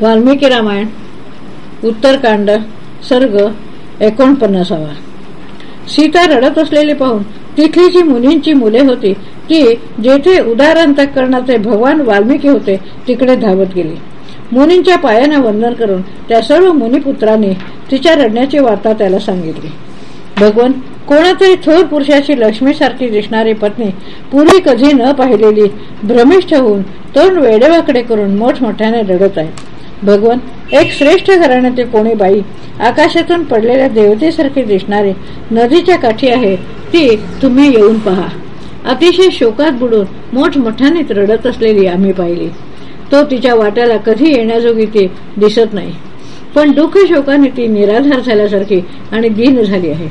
वाल्मिकी रामायण उत्तरकांड सर्ग एकोणपन्नासावा. सीता रडत असलेली पाहून तिथली जी मुनींची मुले होती ती जेथे उदार अंतकरणाचे भगवान वाल्मिकी होते तिकडे धावत गेली. मुनींच्या पायांना वंदन करून त्या सर्व मुनिपुत्रांनी तिच्या रडण्याची वार्ता त्याला सांगितली. भगवान कोणातरी थोर पुरुषाची लक्ष्मीसारखी दिसणारी पत्नी पूर्वी कधी न पाहिलेली भ्रमिष्ठ होऊन तोंड वेडेवाकडे करून मोठमोठ्याने रडत आहे. भगवान एक श्रेष्ठ घराण्याचे कोणी बाई? आकाशातून पडलेल्या देवतेसारखी दिसणारे नदीच्या काठी आहे ती तुम्ही येऊन पहा. अतिशय शोकात बुडून मोठमोठ्याने रडत असलेली आम्ही पाहिली. तो तिच्या वाट्याला कधी येण्याजोगी ती दिसत नाही. पण दुःख शोकाने ती निराधार झाल्यासारखी आणि दीन झाली आहे.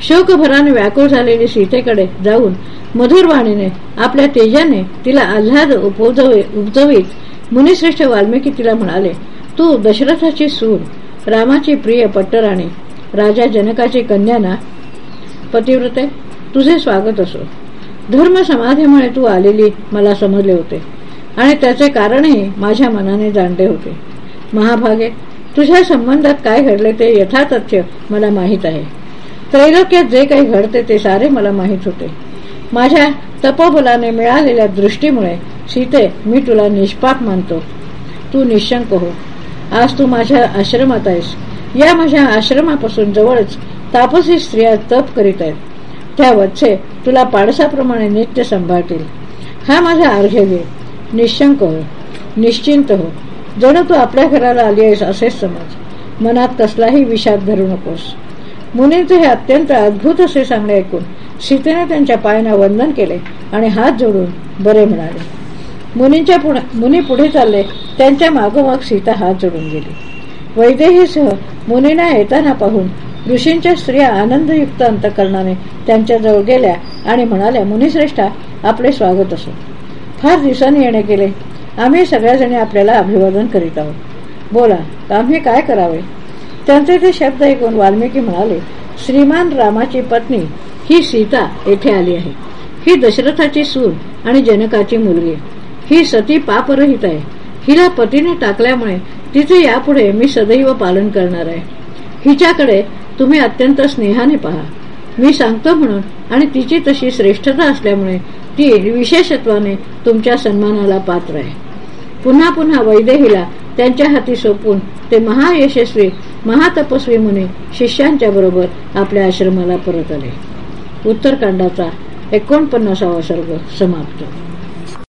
शोकभराने व्याकुळ झालेली सीतेकडे जाऊन मधुरवाणीने आपल्या तेजाने तिला आल्हाद उपजवीत मुनिश्रेष्ठ वाल्मिकी तिला म्हणाले तू दशरथाची सूर रामाची प्रिय पट्टराणी राजा जनकाची कन्या ना पतिव्रते तुझे स्वागत असो. धर्म समाधीमुळे तू आलेली मला समजले होते आणि त्याचे कारणही माझ्या मनाने जाणले होते. महाभागे तुझ्या संबंधात काय घडले ते यथातथ्य मला माहीत आहे. त्रैलोक्यात जे काही घडते ते सारे मला माहीत होते. माझ्या तपोबलाने मिळालेल्या दृष्टीमुळे सीते मी तुला निष्पाप मानतो. तू निशंक हो. आज तू माझ्या आश्रमात आहेस. या माझ्या आश्रमापासून जवळच तापसी स्त्रिया तप करीत आहेत. त्या वत्से तुला पाडसाप्रमाणे नित्य सांभाळतील. हा माझा अर्घ्य घे. निशंक हो. निश्चिंत हो. जणू तू आपल्या घराला आली आहेस असेच समज. मनात कसलाही विषाद धरू नकोस. मुनींचे हे अत्यंत अद्भुत असे सांगणे ऐकून सीतेने त्यांच्या पायांना वंदन केले आणि हात जोडून बरे म्हणाले. मुनींच्या मुनी पुढे चालले त्यांच्या मागोमाग सीता हात जोडून गेली. वैदेहीसह मुनींना येताना पाहून ऋषींच्या स्त्रिया आनंदयुक्त अंतकरणाने त्यांच्याजवळ गेल्या आणि म्हणाल्या मुनिश्रेष्ठा आपले स्वागत असो. फार दिवसांनी येणे केले. आम्ही सगळ्याजणी आपल्याला अभिवादन करीत आहोत. बोला आम्ही काय करावे? त्यांचे ते शब्द ऐकून वाल्मिकी म्हणाले श्रीमान रामाची पत्नी ही सीता येथे आली आहे. ही दशरथाची सूर आणि जनकाची मुलगी. ही सती पापरहित आहे. हिला पतीने टाकल्यामुळे तिचे यापुढे मी सदैव पालन करणार आहे. हिच्याकडे तुम्ही अत्यंत स्नेहाने पहा. मी सांगतो म्हणून आणि तिची तशी श्रेष्ठता असल्यामुळे ती विशेषत्वाने तुमच्या सन्मानाला पात्र आहे. पुन्हा पुन्हा वैदेहीला त्यांच्या हाती सोपून ते महायशस्वी महातपस्वी मुनी शिष्यांच्या बरोबर आपल्या आश्रमाला परत आले. उत्तरकांडाचा एकोणपन्नासावा सर्ग समाप्त.